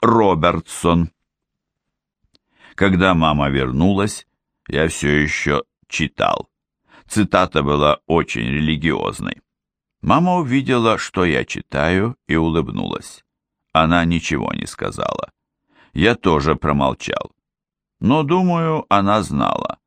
Робертсон. Когда мама вернулась, я все еще читал. Цитата была очень религиозной. Мама увидела, что я читаю, и улыбнулась. Она ничего не сказала. Я тоже промолчал. Но, думаю, она знала.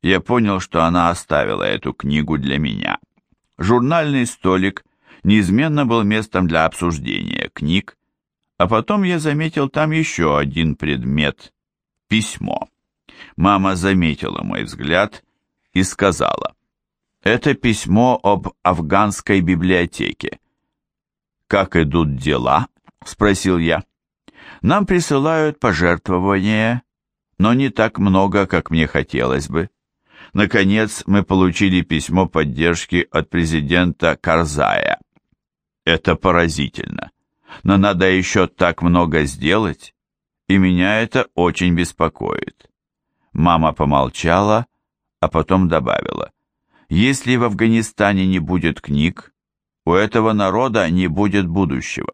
Я понял, что она оставила эту книгу для меня. Журнальный столик неизменно был местом для обсуждения книг, а потом я заметил там еще один предмет – письмо. Мама заметила мой взгляд и сказала, «Это письмо об афганской библиотеке». «Как идут дела?» – спросил я. «Нам присылают пожертвования, но не так много, как мне хотелось бы. Наконец, мы получили письмо поддержки от президента Карзая. Это поразительно. Но надо еще так много сделать, и меня это очень беспокоит. Мама помолчала, а потом добавила, «Если в Афганистане не будет книг, у этого народа не будет будущего.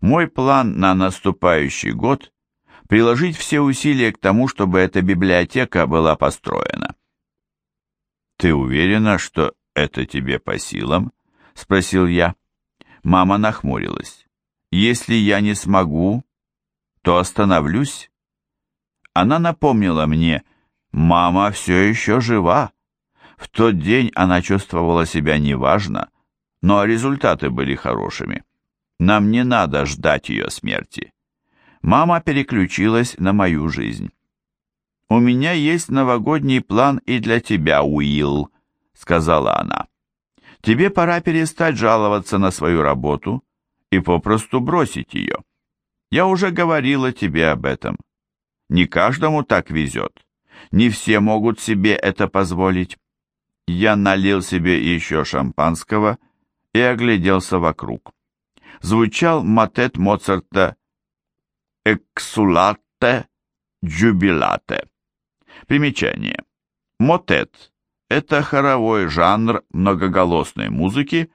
Мой план на наступающий год – приложить все усилия к тому, чтобы эта библиотека была построена». «Ты уверена, что это тебе по силам?» – спросил я. Мама нахмурилась. «Если я не смогу, то остановлюсь». Она напомнила мне, мама все еще жива. В тот день она чувствовала себя неважно, но результаты были хорошими. Нам не надо ждать ее смерти. Мама переключилась на мою жизнь. «У меня есть новогодний план и для тебя, Уилл», — сказала она. «Тебе пора перестать жаловаться на свою работу и попросту бросить ее. Я уже говорила тебе об этом. Не каждому так везет. Не все могут себе это позволить. Я налил себе еще шампанского и огляделся вокруг. Звучал мотет Моцарта «Эксулате джубилате». Примечание. Мотет – это хоровой жанр многоголосной музыки,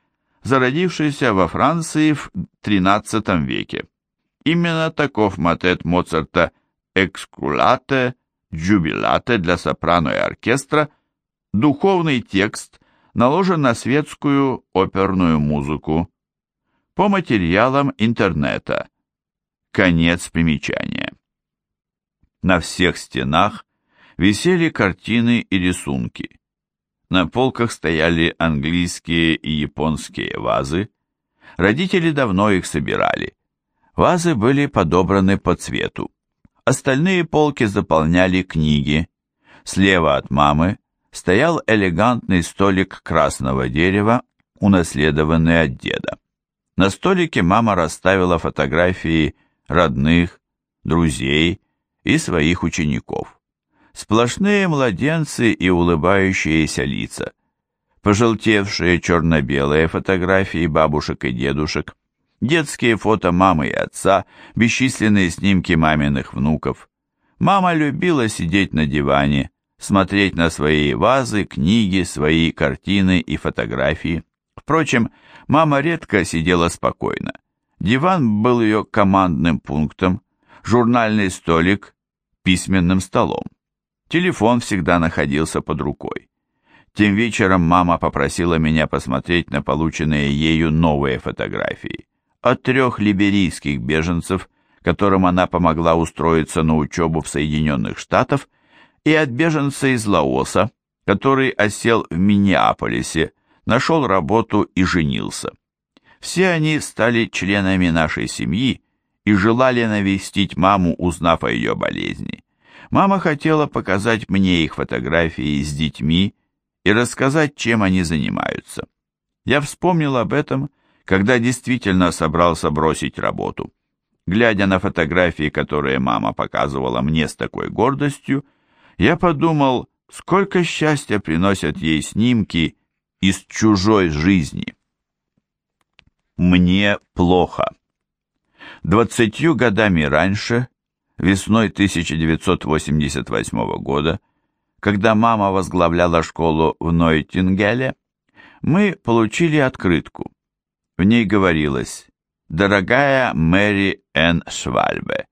зародившийся во Франции в XIII веке. Именно таков мотет Моцарта «Экскулате джубилате» для сопрано и оркестра, духовный текст наложен на светскую оперную музыку. По материалам интернета. Конец примечания. На всех стенах висели картины и рисунки. На полках стояли английские и японские вазы. Родители давно их собирали. Вазы были подобраны по цвету. Остальные полки заполняли книги. Слева от мамы стоял элегантный столик красного дерева, унаследованный от деда. На столике мама расставила фотографии родных, друзей и своих учеников. Сплошные младенцы и улыбающиеся лица. Пожелтевшие черно-белые фотографии бабушек и дедушек, детские фото мамы и отца, бесчисленные снимки маминых внуков. Мама любила сидеть на диване, смотреть на свои вазы, книги, свои картины и фотографии. Впрочем, мама редко сидела спокойно. Диван был ее командным пунктом, журнальный столик – письменным столом. Телефон всегда находился под рукой. Тем вечером мама попросила меня посмотреть на полученные ею новые фотографии от трех либерийских беженцев, которым она помогла устроиться на учебу в Соединенных Штатах, и от беженца из Лаоса, который осел в Миннеаполисе, нашел работу и женился. Все они стали членами нашей семьи и желали навестить маму, узнав о ее болезни. Мама хотела показать мне их фотографии с детьми и рассказать, чем они занимаются. Я вспомнил об этом, когда действительно собрался бросить работу. Глядя на фотографии, которые мама показывала мне с такой гордостью, я подумал, сколько счастья приносят ей снимки из чужой жизни. Мне плохо. Двадцатью годами раньше весной 1988 года, когда мама возглавляла школу в Нойтингеле, мы получили открытку. В ней говорилось Дорогая Мэри Н. Швальбе,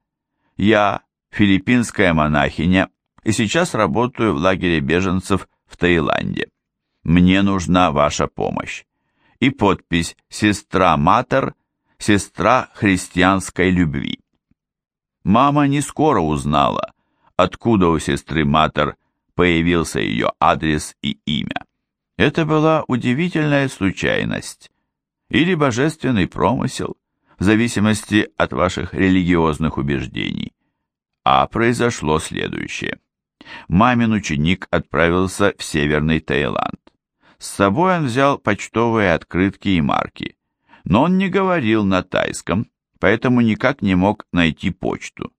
я филиппинская монахиня и сейчас работаю в лагере беженцев в Таиланде. Мне нужна ваша помощь. И подпись «Сестра Матер», «Сестра христианской любви». Мама не скоро узнала, откуда у сестры Матер появился ее адрес и имя. Это была удивительная случайность или божественный промысел, в зависимости от ваших религиозных убеждений. А произошло следующее. Мамин ученик отправился в Северный Таиланд. С собой он взял почтовые открытки и марки, но он не говорил на тайском, поэтому никак не мог найти почту.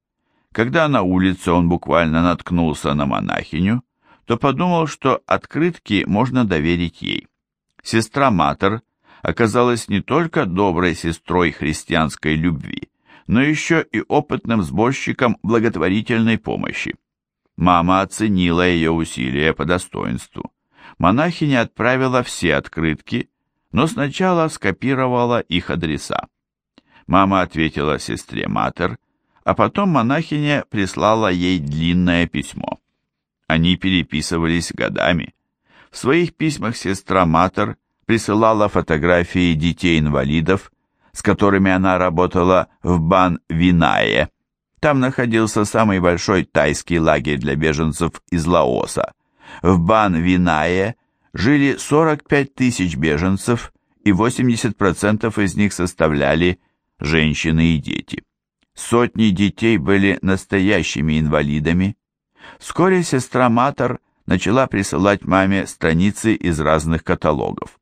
Когда на улице он буквально наткнулся на монахиню, то подумал, что открытки можно доверить ей. Сестра Матер оказалась не только доброй сестрой христианской любви, но еще и опытным сборщиком благотворительной помощи. Мама оценила ее усилия по достоинству. Монахиня отправила все открытки, но сначала скопировала их адреса. Мама ответила сестре Матер, а потом монахиня прислала ей длинное письмо. Они переписывались годами. В своих письмах сестра Матер присылала фотографии детей-инвалидов, с которыми она работала в Бан-Винае. Там находился самый большой тайский лагерь для беженцев из Лаоса. В Бан-Винае жили 45 тысяч беженцев, и 80% из них составляли женщины и дети. Сотни детей были настоящими инвалидами. Вскоре сестра Матер начала присылать маме страницы из разных каталогов.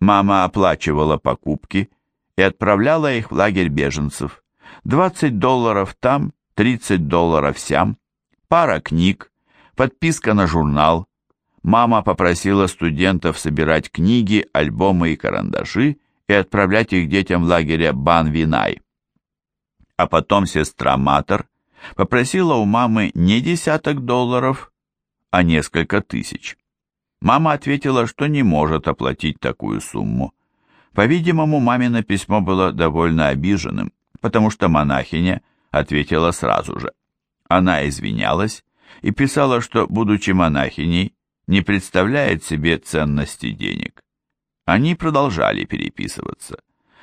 Мама оплачивала покупки и отправляла их в лагерь беженцев. 20 долларов там, 30 долларов сям, пара книг, подписка на журнал. Мама попросила студентов собирать книги, альбомы и карандаши и отправлять их детям в лагере Бан-Винай. А потом сестра Матер попросила у мамы не десяток долларов, а несколько тысяч. Мама ответила, что не может оплатить такую сумму. По-видимому, мамино письмо было довольно обиженным, потому что монахиня ответила сразу же. Она извинялась и писала, что, будучи монахиней, не представляет себе ценности денег. Они продолжали переписываться.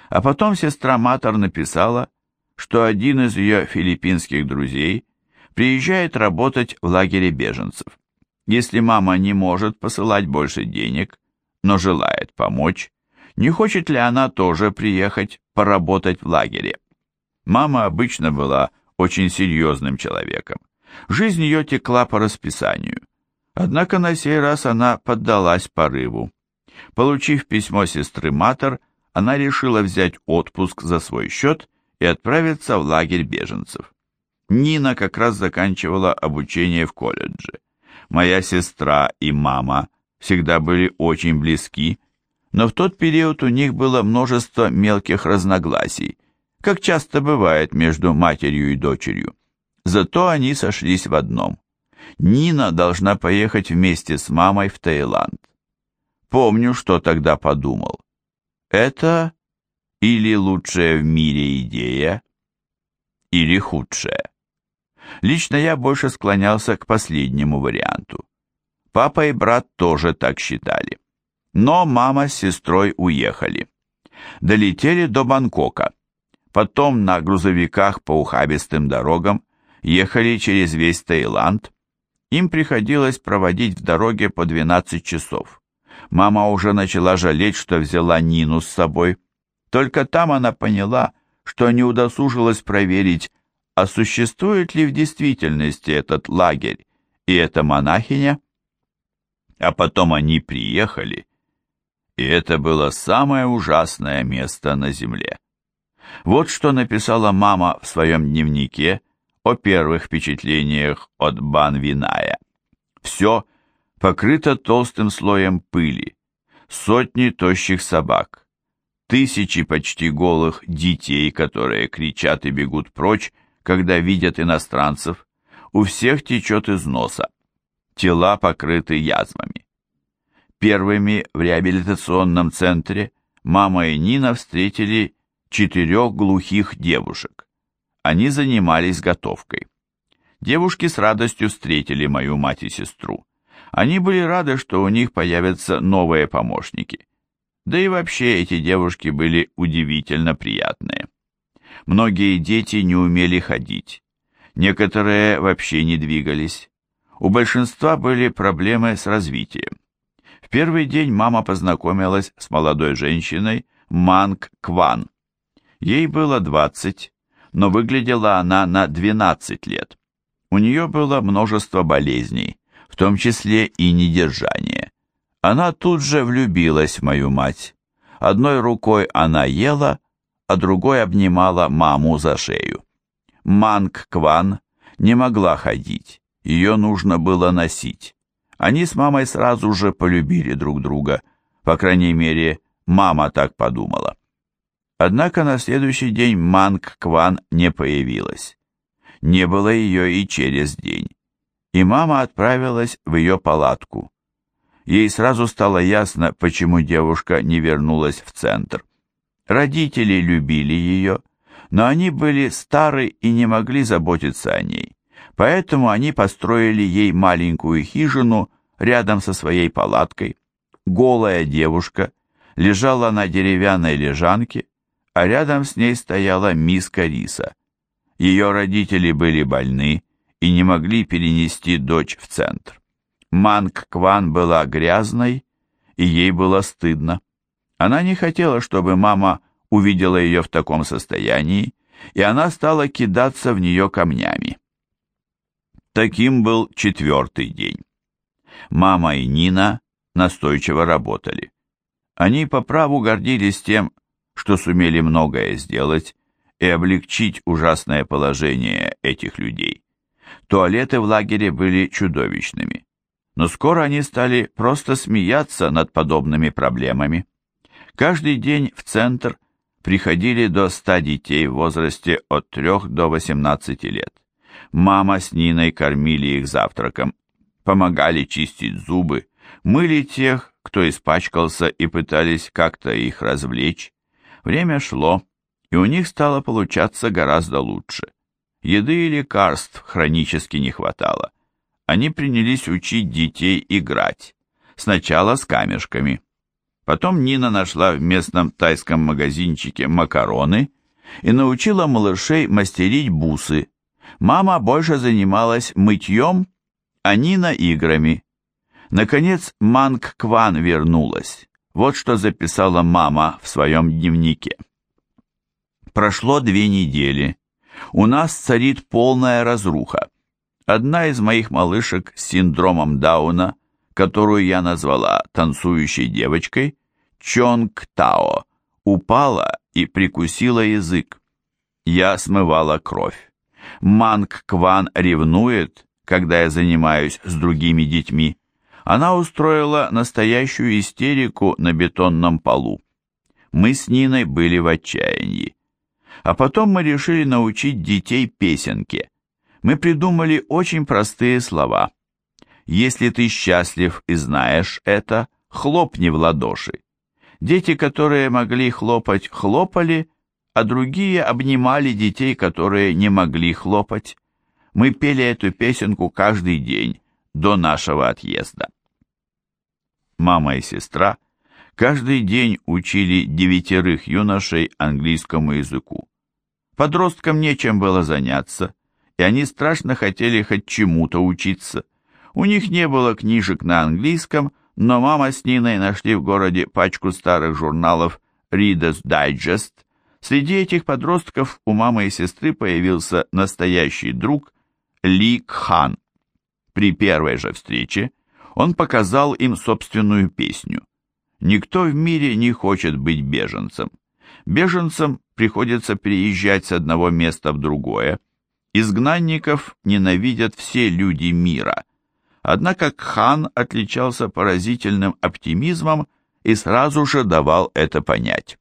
А потом сестра Матер написала, что один из ее филиппинских друзей приезжает работать в лагере беженцев. Если мама не может посылать больше денег, но желает помочь, не хочет ли она тоже приехать поработать в лагере? Мама обычно была очень серьезным человеком. Жизнь ее текла по расписанию. Однако на сей раз она поддалась порыву. Получив письмо сестры Матер, она решила взять отпуск за свой счет и отправиться в лагерь беженцев. Нина как раз заканчивала обучение в колледже. Моя сестра и мама всегда были очень близки, но в тот период у них было множество мелких разногласий, как часто бывает между матерью и дочерью. Зато они сошлись в одном. Нина должна поехать вместе с мамой в Таиланд. Помню, что тогда подумал. Это или лучшая в мире идея, или худшая. Лично я больше склонялся к последнему варианту. Папа и брат тоже так считали. Но мама с сестрой уехали. Долетели до Бангкока. Потом на грузовиках по ухабистым дорогам ехали через весь Таиланд. Им приходилось проводить в дороге по 12 часов. Мама уже начала жалеть, что взяла Нину с собой. Только там она поняла, что не удосужилась проверить, а существует ли в действительности этот лагерь и эта монахиня? А потом они приехали, и это было самое ужасное место на земле. Вот что написала мама в своем дневнике о первых впечатлениях от Банвиная. Все покрыто толстым слоем пыли, сотни тощих собак, тысячи почти голых детей, которые кричат и бегут прочь, когда видят иностранцев, у всех течет из носа. Тела покрыты язвами. Первыми в реабилитационном центре мама и Нина встретили четырех глухих девушек. Они занимались готовкой. Девушки с радостью встретили мою мать и сестру. Они были рады, что у них появятся новые помощники. Да и вообще эти девушки были удивительно приятные. Многие дети не умели ходить. Некоторые вообще не двигались. У большинства были проблемы с развитием. В первый день мама познакомилась с молодой женщиной Манг Кван. Ей было 20, но выглядела она на 12 лет. У нее было множество болезней, в том числе и недержание. Она тут же влюбилась в мою мать. Одной рукой она ела, а другой обнимала маму за шею. Манг Кван не могла ходить, ее нужно было носить. Они с мамой сразу же полюбили друг друга, по крайней мере, мама так подумала. Однако на следующий день Манг Кван не появилась. Не было ее и через день. И мама отправилась в ее палатку. Ей сразу стало ясно, почему девушка не вернулась в центр. Родители любили ее, но они были стары и не могли заботиться о ней. Поэтому они построили ей маленькую хижину рядом со своей палаткой. Голая девушка лежала на деревянной лежанке, а рядом с ней стояла миска риса. Ее родители были больны и не могли перенести дочь в центр. Манг Кван была грязной, и ей было стыдно. Она не хотела, чтобы мама увидела ее в таком состоянии, и она стала кидаться в нее камнями. Таким был четвертый день. Мама и Нина настойчиво работали. Они по праву гордились тем, что сумели многое сделать и облегчить ужасное положение этих людей. Туалеты в лагере были чудовищными, но скоро они стали просто смеяться над подобными проблемами. Каждый день в центр приходили до 100 детей в возрасте от 3 до 18 лет. Мама с Ниной кормили их завтраком, помогали чистить зубы, мыли тех, кто испачкался, и пытались как-то их развлечь. Время шло, и у них стало получаться гораздо лучше. Еды и лекарств хронически не хватало. Они принялись учить детей играть. Сначала с камешками. Потом Нина нашла в местном тайском магазинчике макароны и научила малышей мастерить бусы. Мама больше занималась мытьем, а Нина играми. Наконец Манг Кван вернулась. Вот что записала мама в своем дневнике. Прошло две недели. У нас царит полная разруха. Одна из моих малышек с синдромом Дауна, которую я назвала танцующей девочкой, Чонг Тао, упала и прикусила язык. Я смывала кровь. Манг Кван ревнует, когда я занимаюсь с другими детьми. Она устроила настоящую истерику на бетонном полу. Мы с Ниной были в отчаянии. А потом мы решили научить детей песенке. Мы придумали очень простые слова. Если ты счастлив и знаешь это, хлопни в ладоши. Дети, которые могли хлопать, хлопали, а другие обнимали детей, которые не могли хлопать. Мы пели эту песенку каждый день до нашего отъезда. Мама и сестра каждый день учили девятерых юношей английскому языку. Подросткам нечем было заняться, и они страшно хотели хоть чему-то учиться. У них не было книжек на английском, но мама с Ниной нашли в городе пачку старых журналов Reader's Digest. Среди этих подростков у мамы и сестры появился настоящий друг Ли Кхан. При первой же встрече он показал им собственную песню. Никто в мире не хочет быть беженцем. Беженцам приходится переезжать с одного места в другое. Изгнанников ненавидят все люди мира. Однако Кхан отличался поразительным оптимизмом и сразу же давал это понять.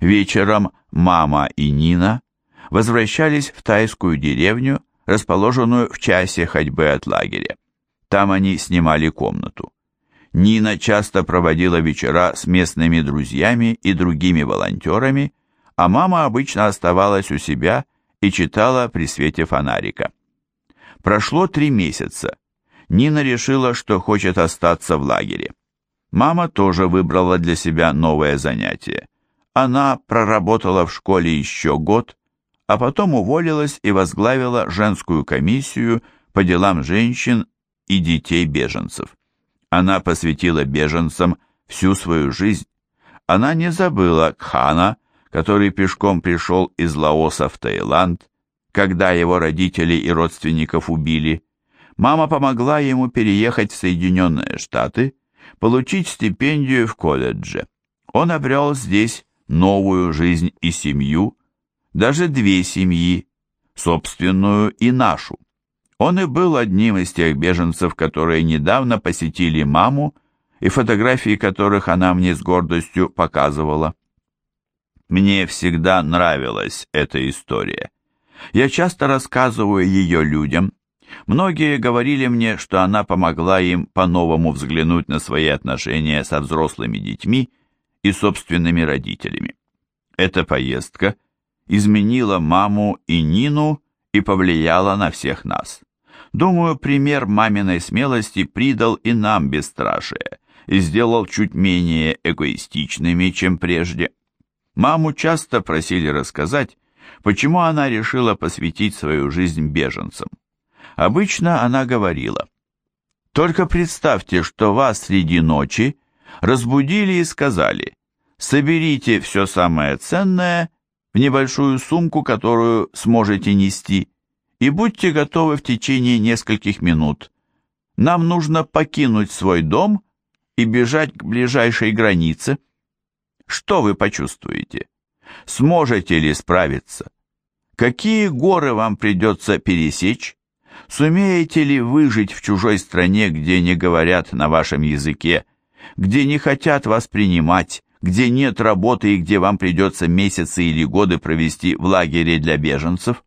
Вечером мама и Нина возвращались в тайскую деревню, расположенную в часе ходьбы от лагеря. Там они снимали комнату. Нина часто проводила вечера с местными друзьями и другими волонтерами, а мама обычно оставалась у себя и читала при свете фонарика. Прошло три месяца. Нина решила, что хочет остаться в лагере. Мама тоже выбрала для себя новое занятие. Она проработала в школе еще год, а потом уволилась и возглавила женскую комиссию по делам женщин и детей беженцев. Она посвятила беженцам всю свою жизнь. Она не забыла Кхана, который пешком пришел из Лаоса в Таиланд, когда его родителей и родственников убили. Мама помогла ему переехать в Соединенные Штаты, получить стипендию в колледже. Он обрел здесь новую жизнь и семью, даже две семьи, собственную и нашу. Он и был одним из тех беженцев, которые недавно посетили маму, и фотографии которых она мне с гордостью показывала. Мне всегда нравилась эта история. Я часто рассказываю ее людям. Многие говорили мне, что она помогла им по-новому взглянуть на свои отношения со взрослыми детьми и собственными родителями. Эта поездка изменила маму и Нину и повлияла на всех нас. Думаю, пример маминой смелости придал и нам бесстрашие и сделал чуть менее эгоистичными, чем прежде. Маму часто просили рассказать, почему она решила посвятить свою жизнь беженцам. Обычно она говорила, «Только представьте, что вас среди ночи разбудили и сказали, соберите все самое ценное в небольшую сумку, которую сможете нести, и будьте готовы в течение нескольких минут. Нам нужно покинуть свой дом и бежать к ближайшей границе. Что вы почувствуете? Сможете ли справиться? Какие горы вам придется пересечь? Сумеете ли выжить в чужой стране, где не говорят на вашем языке, где не хотят вас принимать, где нет работы и где вам придется месяцы или годы провести в лагере для беженцев?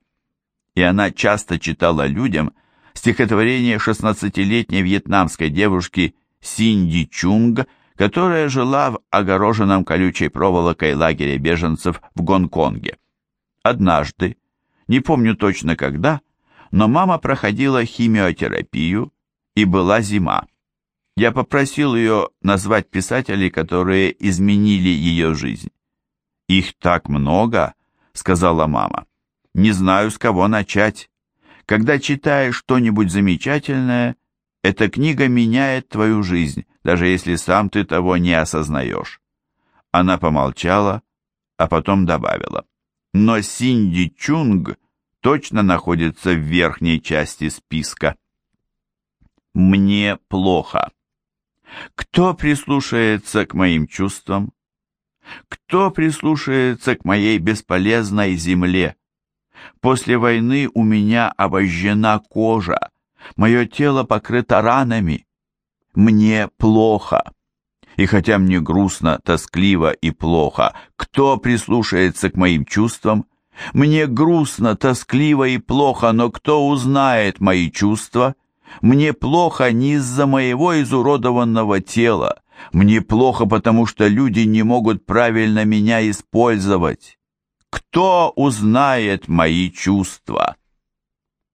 и она часто читала людям стихотворение 16-летней вьетнамской девушки Синди Чунг, которая жила в огороженном колючей проволокой лагере беженцев в Гонконге. Однажды, не помню точно когда, но мама проходила химиотерапию, и была зима. Я попросил ее назвать писателей, которые изменили ее жизнь. «Их так много», — сказала мама. Не знаю, с кого начать. Когда читаешь что-нибудь замечательное, эта книга меняет твою жизнь, даже если сам ты того не осознаешь. Она помолчала, а потом добавила. Но Синди Чунг точно находится в верхней части списка. Мне плохо. Кто прислушается к моим чувствам? Кто прислушается к моей бесполезной земле? После войны у меня обожжена кожа, мое тело покрыто ранами. Мне плохо. И хотя мне грустно, тоскливо и плохо, кто прислушается к моим чувствам? Мне грустно, тоскливо и плохо, но кто узнает мои чувства? Мне плохо не из-за моего изуродованного тела. Мне плохо, потому что люди не могут правильно меня использовать. Кто узнает мои чувства?